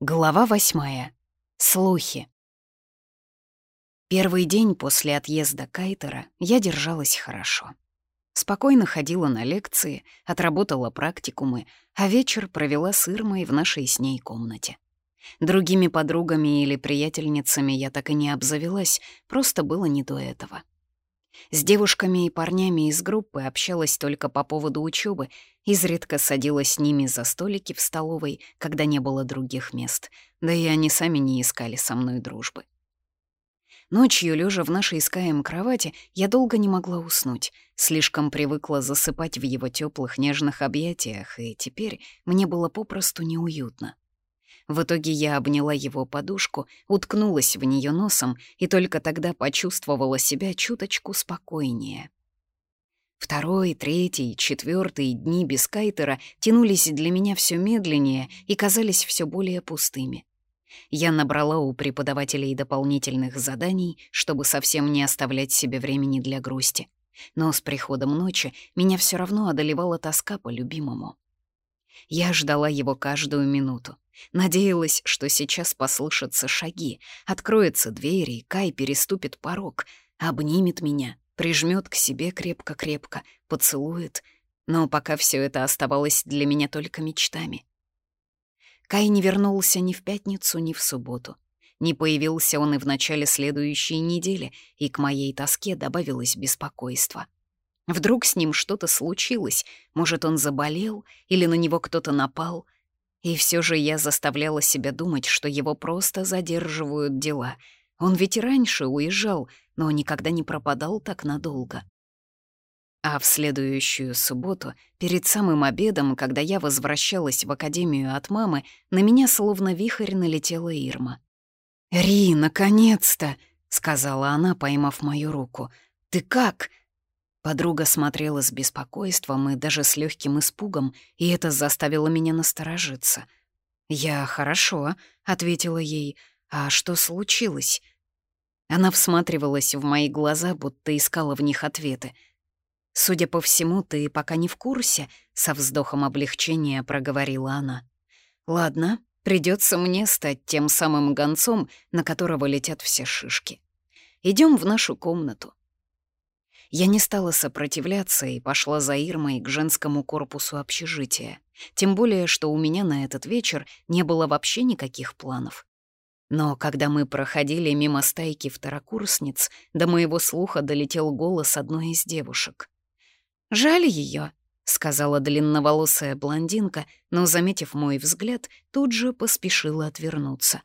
Глава восьмая. Слухи. Первый день после отъезда Кайтера я держалась хорошо. Спокойно ходила на лекции, отработала практикумы, а вечер провела с Ирмой в нашей с ней комнате. Другими подругами или приятельницами я так и не обзавелась, просто было не до этого. С девушками и парнями из группы общалась только по поводу учебы, изредка садилась с ними за столики в столовой, когда не было других мест, да и они сами не искали со мной дружбы. Ночью, лежа в нашей искаем кровати, я долго не могла уснуть, слишком привыкла засыпать в его теплых нежных объятиях, и теперь мне было попросту неуютно. В итоге я обняла его подушку, уткнулась в нее носом и только тогда почувствовала себя чуточку спокойнее. Второй, третий, четвертый дни без кайтера тянулись для меня все медленнее и казались все более пустыми. Я набрала у преподавателей дополнительных заданий, чтобы совсем не оставлять себе времени для грусти. Но с приходом ночи меня все равно одолевала тоска по любимому. Я ждала его каждую минуту. Надеялась, что сейчас послышатся шаги, откроется дверь, и Кай переступит порог, обнимет меня, прижмет к себе крепко-крепко, поцелует. Но пока все это оставалось для меня только мечтами. Кай не вернулся ни в пятницу, ни в субботу. Не появился он и в начале следующей недели, и к моей тоске добавилось беспокойство. Вдруг с ним что-то случилось, может, он заболел или на него кто-то напал. И все же я заставляла себя думать, что его просто задерживают дела. Он ведь и раньше уезжал, но никогда не пропадал так надолго. А в следующую субботу, перед самым обедом, когда я возвращалась в академию от мамы, на меня словно вихрь налетела Ирма. «Ри, наконец-то!» — сказала она, поймав мою руку. «Ты как?» Подруга смотрела с беспокойством и даже с легким испугом, и это заставило меня насторожиться. «Я хорошо», — ответила ей. «А что случилось?» Она всматривалась в мои глаза, будто искала в них ответы. «Судя по всему, ты пока не в курсе», — со вздохом облегчения проговорила она. «Ладно, придется мне стать тем самым гонцом, на которого летят все шишки. Идем в нашу комнату. Я не стала сопротивляться и пошла за Ирмой к женскому корпусу общежития. Тем более, что у меня на этот вечер не было вообще никаких планов. Но когда мы проходили мимо стайки второкурсниц, до моего слуха долетел голос одной из девушек. «Жаль ее, сказала длинноволосая блондинка, но, заметив мой взгляд, тут же поспешила отвернуться.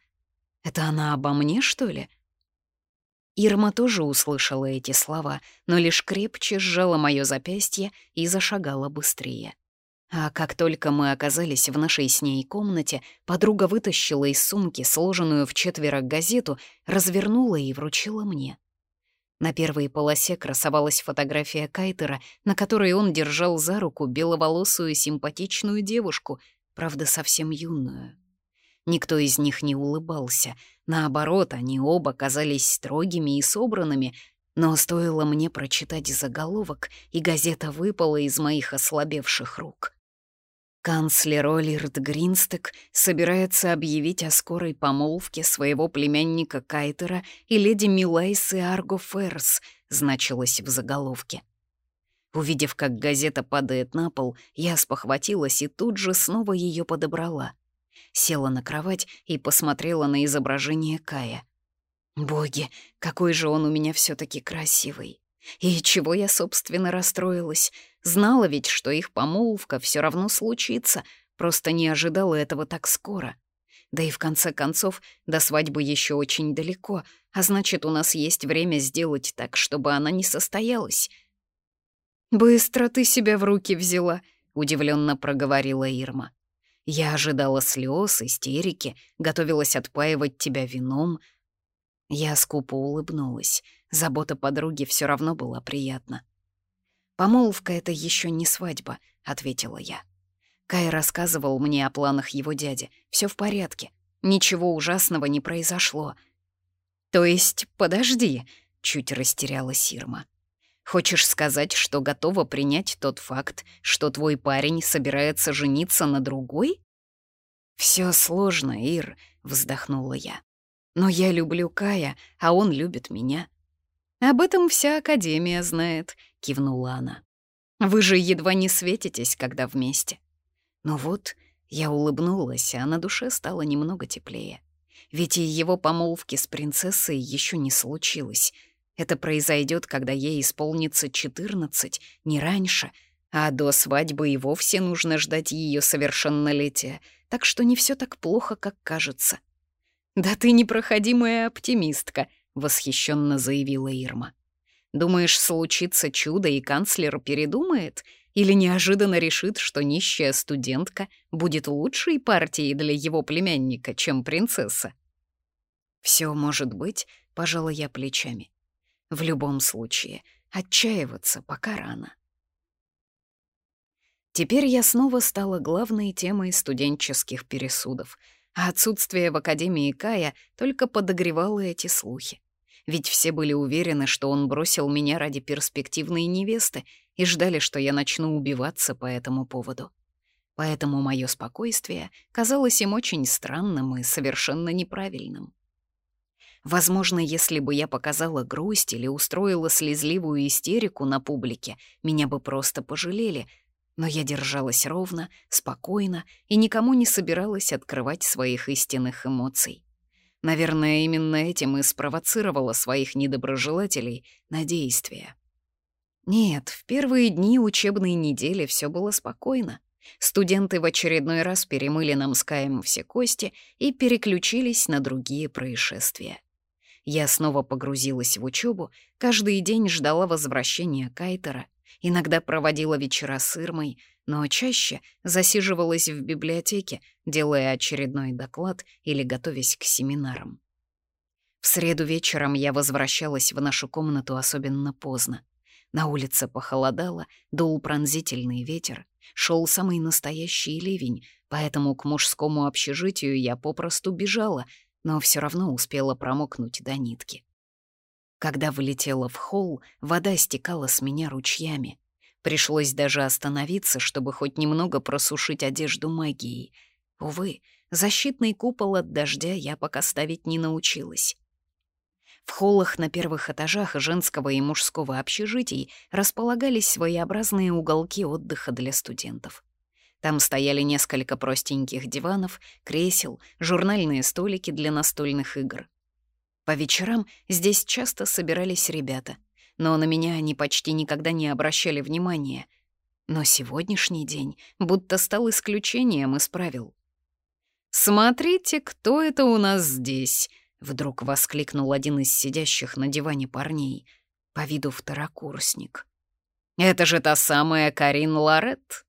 «Это она обо мне, что ли?» Ирма тоже услышала эти слова, но лишь крепче сжала моё запястье и зашагала быстрее. А как только мы оказались в нашей с ней комнате, подруга вытащила из сумки сложенную в четверо газету, развернула и вручила мне. На первой полосе красовалась фотография Кайтера, на которой он держал за руку беловолосую симпатичную девушку, правда, совсем юную. Никто из них не улыбался. Наоборот, они оба казались строгими и собранными, но стоило мне прочитать заголовок, и газета выпала из моих ослабевших рук. Канцлер Олирд Гринстек собирается объявить о скорой помолвке своего племянника Кайтера и леди Милайсы Арго Ферс, значилось в заголовке. Увидев, как газета падает на пол, я спохватилась и тут же снова ее подобрала села на кровать и посмотрела на изображение Кая. Боги, какой же он у меня все таки красивый. И чего я, собственно, расстроилась? Знала ведь, что их помолвка все равно случится, просто не ожидала этого так скоро. Да и в конце концов, до свадьбы еще очень далеко, а значит, у нас есть время сделать так, чтобы она не состоялась. «Быстро ты себя в руки взяла», — удивленно проговорила Ирма. Я ожидала слез, истерики, готовилась отпаивать тебя вином. Я скупо улыбнулась. Забота подруги все равно была приятна. «Помолвка — это еще не свадьба», — ответила я. Кай рассказывал мне о планах его дяди. Все в порядке. Ничего ужасного не произошло. «То есть, подожди», — чуть растеряла Сирма. Хочешь сказать, что готова принять тот факт, что твой парень собирается жениться на другой? Все сложно, Ир», — вздохнула я. «Но я люблю Кая, а он любит меня». «Об этом вся Академия знает», — кивнула она. «Вы же едва не светитесь, когда вместе». Но вот я улыбнулась, а на душе стало немного теплее. Ведь и его помолвки с принцессой еще не случилось. Это произойдет, когда ей исполнится 14, не раньше, а до свадьбы и вовсе нужно ждать ее совершеннолетия, так что не все так плохо, как кажется. «Да ты непроходимая оптимистка», — восхищенно заявила Ирма. «Думаешь, случится чудо, и канцлер передумает?» Или неожиданно решит, что нищая студентка будет лучшей партией для его племянника, чем принцесса. Все может быть, пожалуй, я плечами. В любом случае, отчаиваться пока рано. Теперь я снова стала главной темой студенческих пересудов, а отсутствие в Академии Кая только подогревало эти слухи. Ведь все были уверены, что он бросил меня ради перспективной невесты и ждали, что я начну убиваться по этому поводу. Поэтому мое спокойствие казалось им очень странным и совершенно неправильным. Возможно, если бы я показала грусть или устроила слезливую истерику на публике, меня бы просто пожалели, но я держалась ровно, спокойно и никому не собиралась открывать своих истинных эмоций. Наверное, именно этим и спровоцировала своих недоброжелателей на действия. Нет, в первые дни учебной недели все было спокойно. Студенты в очередной раз перемыли нам с Каем все кости и переключились на другие происшествия. Я снова погрузилась в учебу, каждый день ждала возвращения Кайтера, иногда проводила вечера с Ирмой, но чаще засиживалась в библиотеке, делая очередной доклад или готовясь к семинарам. В среду вечером я возвращалась в нашу комнату особенно поздно. На улице похолодало, дул пронзительный ветер, шел самый настоящий ливень, поэтому к мужскому общежитию я попросту бежала, но все равно успела промокнуть до нитки. Когда влетела в холл, вода стекала с меня ручьями. Пришлось даже остановиться, чтобы хоть немного просушить одежду магией. Увы, защитный купол от дождя я пока ставить не научилась. В холлах на первых этажах женского и мужского общежитий располагались своеобразные уголки отдыха для студентов. Там стояли несколько простеньких диванов, кресел, журнальные столики для настольных игр. По вечерам здесь часто собирались ребята, но на меня они почти никогда не обращали внимания. Но сегодняшний день будто стал исключением из правил. «Смотрите, кто это у нас здесь!» Вдруг воскликнул один из сидящих на диване парней, по виду второкурсник. «Это же та самая Карин Лорет!»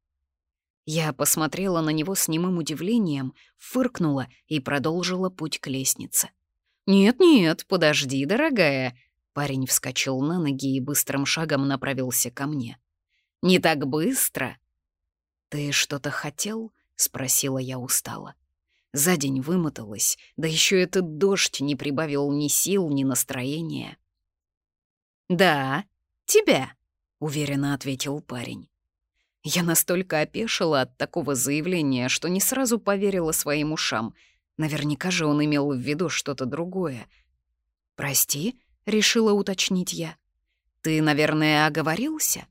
Я посмотрела на него с немым удивлением, фыркнула и продолжила путь к лестнице. «Нет-нет, подожди, дорогая!» Парень вскочил на ноги и быстрым шагом направился ко мне. «Не так быстро!» «Ты что-то хотел?» — спросила я устало. За день вымоталась, да еще этот дождь не прибавил ни сил, ни настроения. «Да, тебя», — уверенно ответил парень. Я настолько опешила от такого заявления, что не сразу поверила своим ушам. Наверняка же он имел в виду что-то другое. «Прости», — решила уточнить я. «Ты, наверное, оговорился?»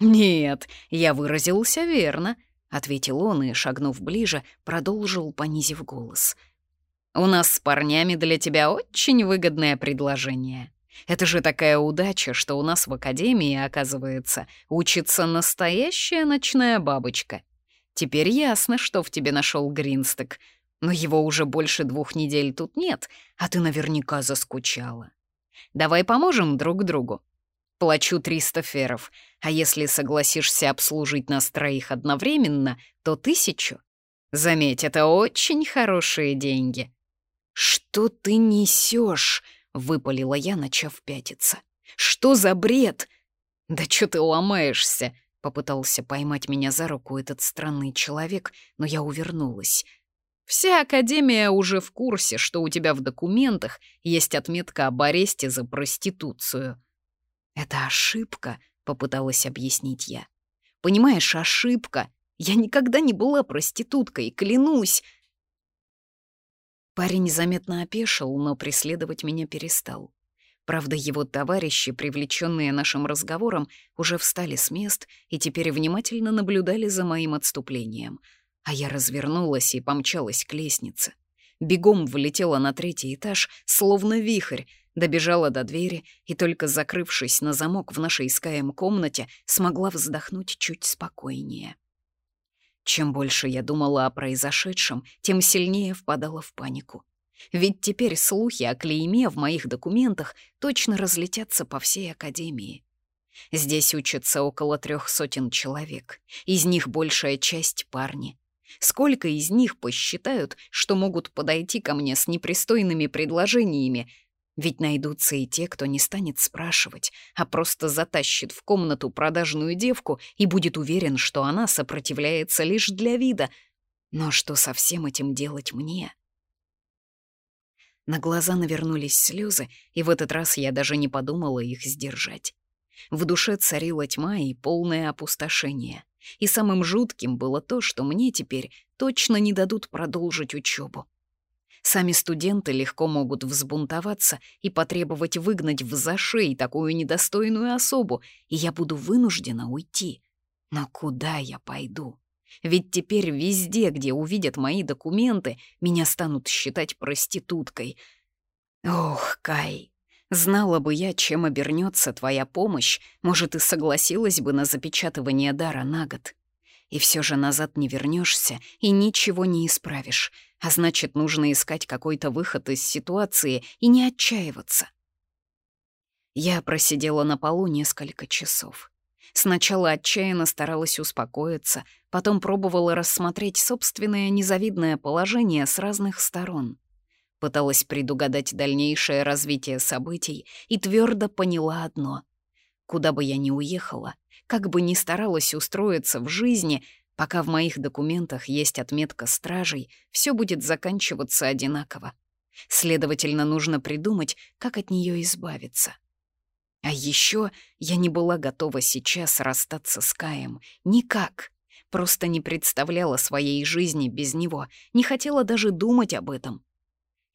«Нет, я выразился верно», — ответил он и, шагнув ближе, продолжил, понизив голос. «У нас с парнями для тебя очень выгодное предложение. Это же такая удача, что у нас в академии, оказывается, учится настоящая ночная бабочка. Теперь ясно, что в тебе нашел Гринсток, но его уже больше двух недель тут нет, а ты наверняка заскучала. Давай поможем друг другу. Плачу 300 феров, а если согласишься обслужить нас троих одновременно, то тысячу. Заметь, это очень хорошие деньги». «Что ты несешь? выпалила я, начав пятиться. «Что за бред?» «Да чё ты ломаешься?» — попытался поймать меня за руку этот странный человек, но я увернулась. «Вся Академия уже в курсе, что у тебя в документах есть отметка об аресте за проституцию». «Это ошибка», — попыталась объяснить я. «Понимаешь, ошибка. Я никогда не была проституткой, клянусь». Парень заметно опешил, но преследовать меня перестал. Правда, его товарищи, привлеченные нашим разговором, уже встали с мест и теперь внимательно наблюдали за моим отступлением. А я развернулась и помчалась к лестнице. Бегом влетела на третий этаж, словно вихрь, добежала до двери и, только закрывшись на замок в нашей искаем комнате, смогла вздохнуть чуть спокойнее. Чем больше я думала о произошедшем, тем сильнее впадала в панику. Ведь теперь слухи о клейме в моих документах точно разлетятся по всей Академии. Здесь учатся около трех сотен человек, из них большая часть — парни. Сколько из них посчитают, что могут подойти ко мне с непристойными предложениями, ведь найдутся и те, кто не станет спрашивать, а просто затащит в комнату продажную девку и будет уверен, что она сопротивляется лишь для вида. Но что со всем этим делать мне? На глаза навернулись слезы, и в этот раз я даже не подумала их сдержать. В душе царила тьма и полное опустошение. И самым жутким было то, что мне теперь точно не дадут продолжить учебу. Сами студенты легко могут взбунтоваться и потребовать выгнать в зашей такую недостойную особу, и я буду вынуждена уйти. Но куда я пойду? Ведь теперь везде, где увидят мои документы, меня станут считать проституткой. Ох, Кай, знала бы я, чем обернется твоя помощь, может, и согласилась бы на запечатывание дара на год. И все же назад не вернешься и ничего не исправишь, а значит, нужно искать какой-то выход из ситуации и не отчаиваться. Я просидела на полу несколько часов. Сначала отчаянно старалась успокоиться, потом пробовала рассмотреть собственное незавидное положение с разных сторон. Пыталась предугадать дальнейшее развитие событий и твердо поняла одно. Куда бы я ни уехала, как бы ни старалась устроиться в жизни, пока в моих документах есть отметка стражей, все будет заканчиваться одинаково. Следовательно, нужно придумать, как от нее избавиться. А еще я не была готова сейчас расстаться с Каем. Никак. Просто не представляла своей жизни без него, не хотела даже думать об этом.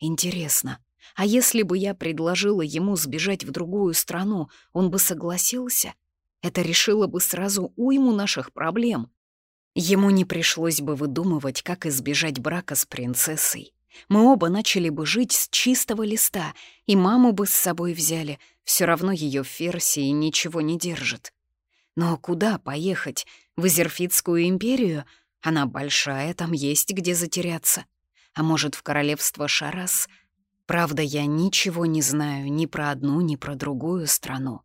Интересно, а если бы я предложила ему сбежать в другую страну, он бы согласился? Это решило бы сразу уйму наших проблем. Ему не пришлось бы выдумывать, как избежать брака с принцессой. Мы оба начали бы жить с чистого листа, и маму бы с собой взяли, все равно ее в Ферсии ничего не держит. Но куда поехать? В Изерфитскую империю? Она большая, там есть где затеряться. А может, в королевство Шарас? Правда, я ничего не знаю ни про одну, ни про другую страну.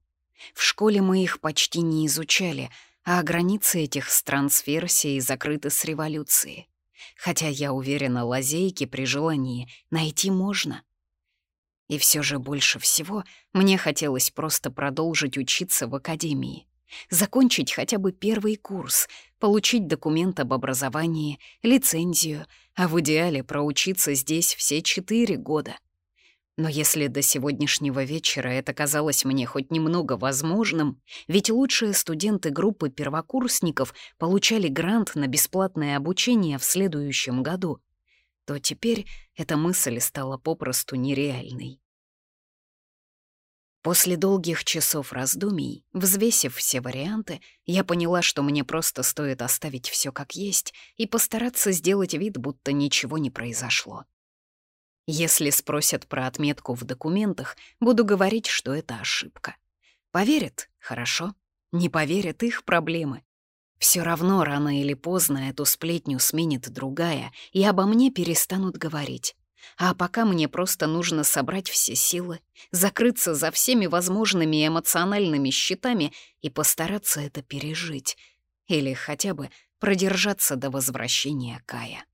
В школе мы их почти не изучали, а границы этих стран с Ферсией закрыты с революцией. Хотя, я уверена, лазейки при желании найти можно. И все же больше всего мне хотелось просто продолжить учиться в академии. Закончить хотя бы первый курс, получить документ об образовании, лицензию, а в идеале проучиться здесь все четыре года. Но если до сегодняшнего вечера это казалось мне хоть немного возможным, ведь лучшие студенты группы первокурсников получали грант на бесплатное обучение в следующем году, то теперь эта мысль стала попросту нереальной. После долгих часов раздумий, взвесив все варианты, я поняла, что мне просто стоит оставить все как есть и постараться сделать вид, будто ничего не произошло. Если спросят про отметку в документах, буду говорить, что это ошибка. Поверят — хорошо. Не поверят — их проблемы. Все равно рано или поздно эту сплетню сменит другая, и обо мне перестанут говорить. А пока мне просто нужно собрать все силы, закрыться за всеми возможными эмоциональными щитами и постараться это пережить. Или хотя бы продержаться до возвращения Кая.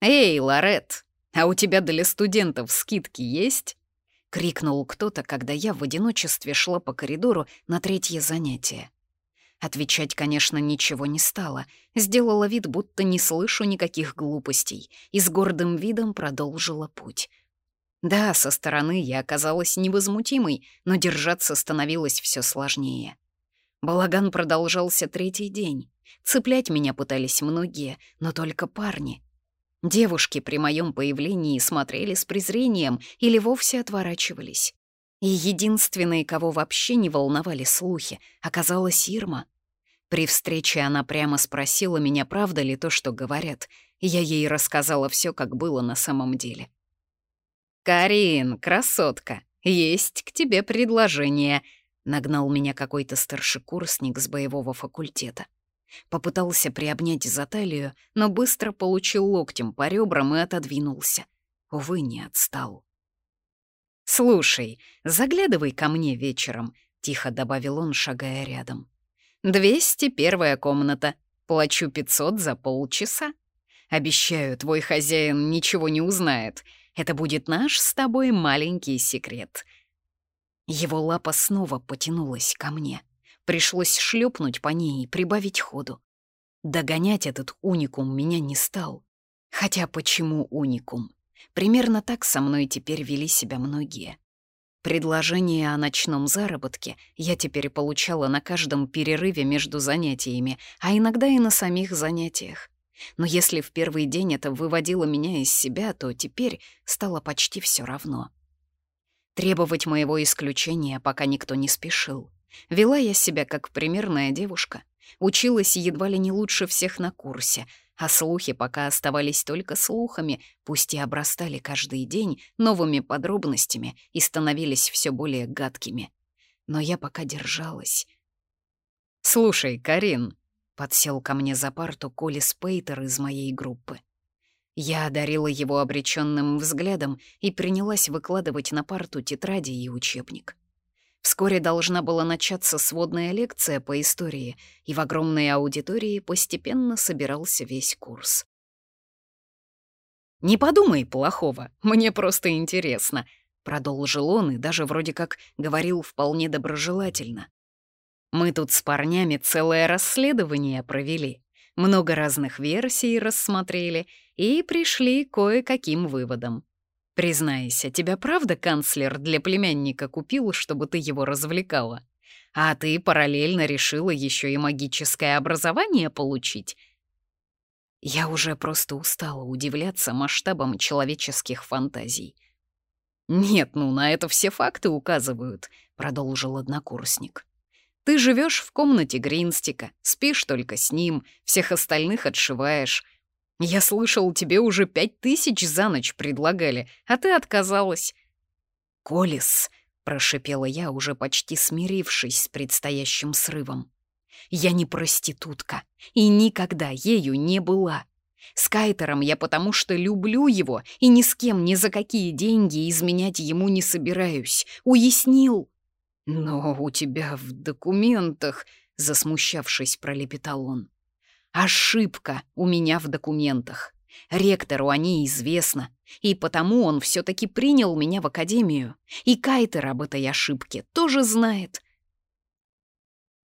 «Эй, Лорет, а у тебя для студентов скидки есть?» — крикнул кто-то, когда я в одиночестве шла по коридору на третье занятие. Отвечать, конечно, ничего не стало. Сделала вид, будто не слышу никаких глупостей, и с гордым видом продолжила путь. Да, со стороны я оказалась невозмутимой, но держаться становилось все сложнее. Балаган продолжался третий день. Цеплять меня пытались многие, но только парни. Девушки при моем появлении смотрели с презрением или вовсе отворачивались. И единственной, кого вообще не волновали слухи, оказалась Ирма. При встрече она прямо спросила меня, правда ли то, что говорят, я ей рассказала все, как было на самом деле. «Карин, красотка, есть к тебе предложение», — нагнал меня какой-то старшекурсник с боевого факультета. Попытался приобнять за талию, но быстро получил локтем по ребрам и отодвинулся. Увы, не отстал. «Слушай, заглядывай ко мне вечером», — тихо добавил он, шагая рядом. «Двести первая комната. Плачу пятьсот за полчаса. Обещаю, твой хозяин ничего не узнает. Это будет наш с тобой маленький секрет». Его лапа снова потянулась ко мне. Пришлось шлепнуть по ней и прибавить ходу. Догонять этот уникум меня не стал. Хотя почему уникум? Примерно так со мной теперь вели себя многие. Предложение о ночном заработке я теперь получала на каждом перерыве между занятиями, а иногда и на самих занятиях. Но если в первый день это выводило меня из себя, то теперь стало почти все равно. Требовать моего исключения пока никто не спешил. Вела я себя как примерная девушка, училась едва ли не лучше всех на курсе, а слухи пока оставались только слухами, пусть и обрастали каждый день новыми подробностями и становились все более гадкими. Но я пока держалась. «Слушай, Карин», — подсел ко мне за парту Коли Спейтер из моей группы. Я одарила его обреченным взглядом и принялась выкладывать на парту тетради и учебник. Вскоре должна была начаться сводная лекция по истории, и в огромной аудитории постепенно собирался весь курс. «Не подумай плохого, мне просто интересно», — продолжил он и даже вроде как говорил вполне доброжелательно. «Мы тут с парнями целое расследование провели, много разных версий рассмотрели и пришли кое-каким выводам. Признайся, тебя правда канцлер для племянника купил, чтобы ты его развлекала? А ты параллельно решила еще и магическое образование получить? Я уже просто устала удивляться масштабам человеческих фантазий. «Нет, ну на это все факты указывают», — продолжил однокурсник. «Ты живешь в комнате Гринстика, спишь только с ним, всех остальных отшиваешь, я слышал, тебе уже пять тысяч за ночь предлагали, а ты отказалась». «Колес», — прошипела я, уже почти смирившись с предстоящим срывом. «Я не проститутка и никогда ею не была. С Кайтером я потому что люблю его и ни с кем ни за какие деньги изменять ему не собираюсь. Уяснил?» «Но у тебя в документах», — засмущавшись, пролепетал он. Ошибка у меня в документах. Ректору о ней известно, и потому он все таки принял меня в академию. И Кайтер об этой ошибке тоже знает.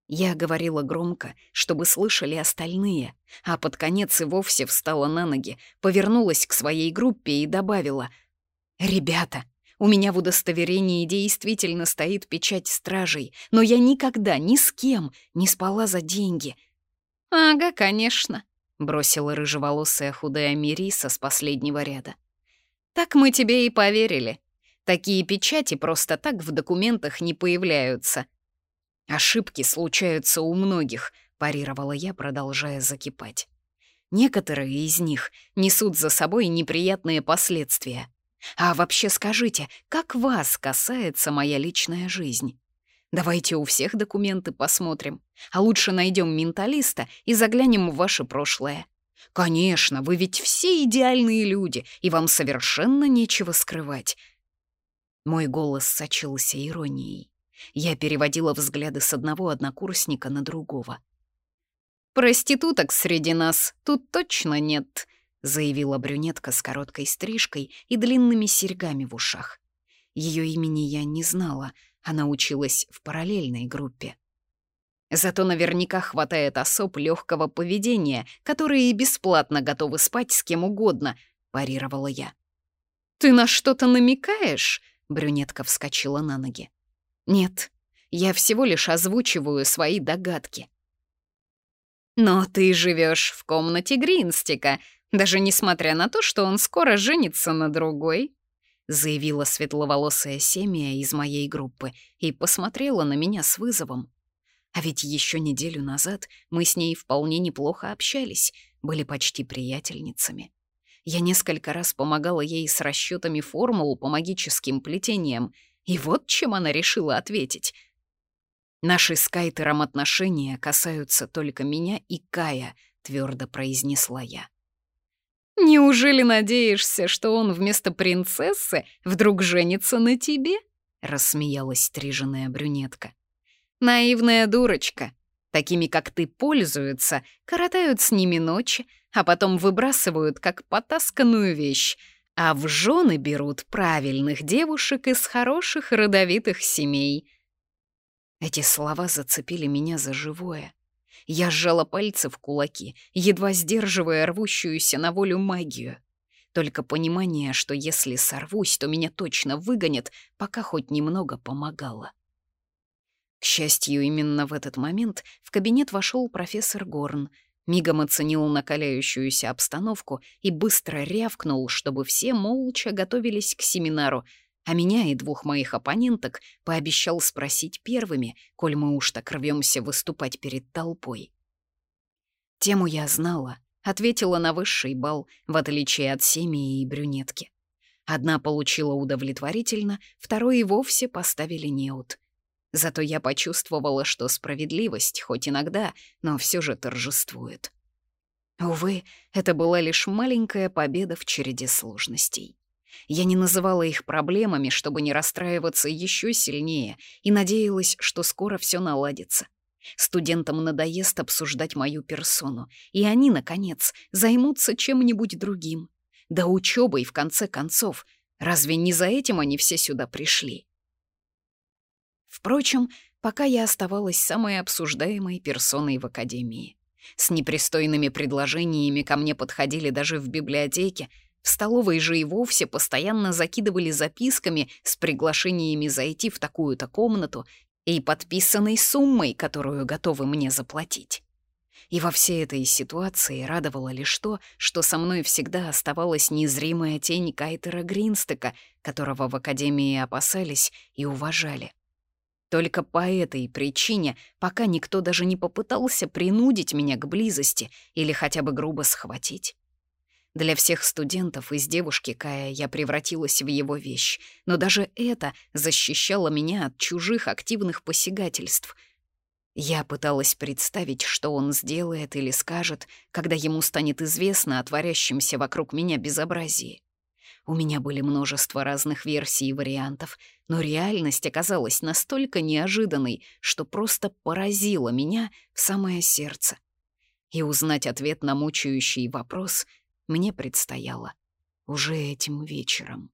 Я говорила громко, чтобы слышали остальные, а под конец и вовсе встала на ноги, повернулась к своей группе и добавила «Ребята, у меня в удостоверении действительно стоит печать стражей, но я никогда ни с кем не спала за деньги, «Ага, конечно», — бросила рыжеволосая худая Мириса с последнего ряда. «Так мы тебе и поверили. Такие печати просто так в документах не появляются». «Ошибки случаются у многих», — парировала я, продолжая закипать. «Некоторые из них несут за собой неприятные последствия. А вообще скажите, как вас касается моя личная жизнь?» Давайте у всех документы посмотрим. А лучше найдем менталиста и заглянем в ваше прошлое. Конечно, вы ведь все идеальные люди, и вам совершенно нечего скрывать. Мой голос сочился иронией. Я переводила взгляды с одного однокурсника на другого. «Проституток среди нас тут точно нет», — заявила брюнетка с короткой стрижкой и длинными серьгами в ушах. Ее имени я не знала, она училась в параллельной группе. Зато наверняка хватает особ легкого поведения, которые бесплатно готовы спать с кем угодно, парировала я. Ты на что-то намекаешь? Брюнетка вскочила на ноги. Нет, я всего лишь озвучиваю свои догадки. «Но ты живешь в комнате Гринстика», даже несмотря на то, что он скоро женится на другой», заявила светловолосая семья из моей группы и посмотрела на меня с вызовом. А ведь еще неделю назад мы с ней вполне неплохо общались, были почти приятельницами. Я несколько раз помогала ей с расчетами формул по магическим плетениям, и вот чем она решила ответить. «Наши с Кайтером отношения касаются только меня и Кая», — твердо произнесла я. «Неужели надеешься, что он вместо принцессы вдруг женится на тебе?» — рассмеялась стриженная брюнетка. «Наивная дурочка. Такими, как ты, пользуются, коротают с ними ночи, а потом выбрасывают как потасканную вещь, а в жены берут правильных девушек из хороших родовитых семей». Эти слова зацепили меня за живое. Я сжала пальцы в кулаки, едва сдерживая рвущуюся на волю магию. Только понимание, что если сорвусь, то меня точно выгонят, пока хоть немного помогало. К счастью, именно в этот момент в кабинет вошел профессор Горн, мигом оценил накаляющуюся обстановку и быстро рявкнул, чтобы все молча готовились к семинару, а меня и двух моих оппоненток пообещал спросить первыми, коль мы уж так рвемся выступать перед толпой. Тему я знала, ответила на высший балл, в отличие от семьи и брюнетки. Одна получила удовлетворительно, второй и вовсе поставили неуд. Зато я почувствовала, что справедливость, хоть иногда, но все же торжествует. Увы, это была лишь маленькая победа в череде сложностей. Я не называла их проблемами, чтобы не расстраиваться еще сильнее, и надеялась, что скоро все наладится. Студентам надоест обсуждать мою персону, и они, наконец, займутся чем-нибудь другим. Да учебой, в конце концов. Разве не за этим они все сюда пришли? Впрочем, пока я оставалась самой обсуждаемой персоной в академии. С непристойными предложениями ко мне подходили даже в библиотеке, в столовой же и вовсе постоянно закидывали записками с приглашениями зайти в такую-то комнату и подписанной суммой, которую готовы мне заплатить. И во всей этой ситуации радовало лишь то, что со мной всегда оставалась незримая тень Кайтера Гринстека, которого в Академии опасались и уважали. Только по этой причине пока никто даже не попытался принудить меня к близости или хотя бы грубо схватить. Для всех студентов из девушки Кая я превратилась в его вещь, но даже это защищало меня от чужих активных посягательств. Я пыталась представить, что он сделает или скажет, когда ему станет известно о творящемся вокруг меня безобразии. У меня были множество разных версий и вариантов, но реальность оказалась настолько неожиданной, что просто поразила меня в самое сердце. И узнать ответ на мучающий вопрос мне предстояло уже этим вечером.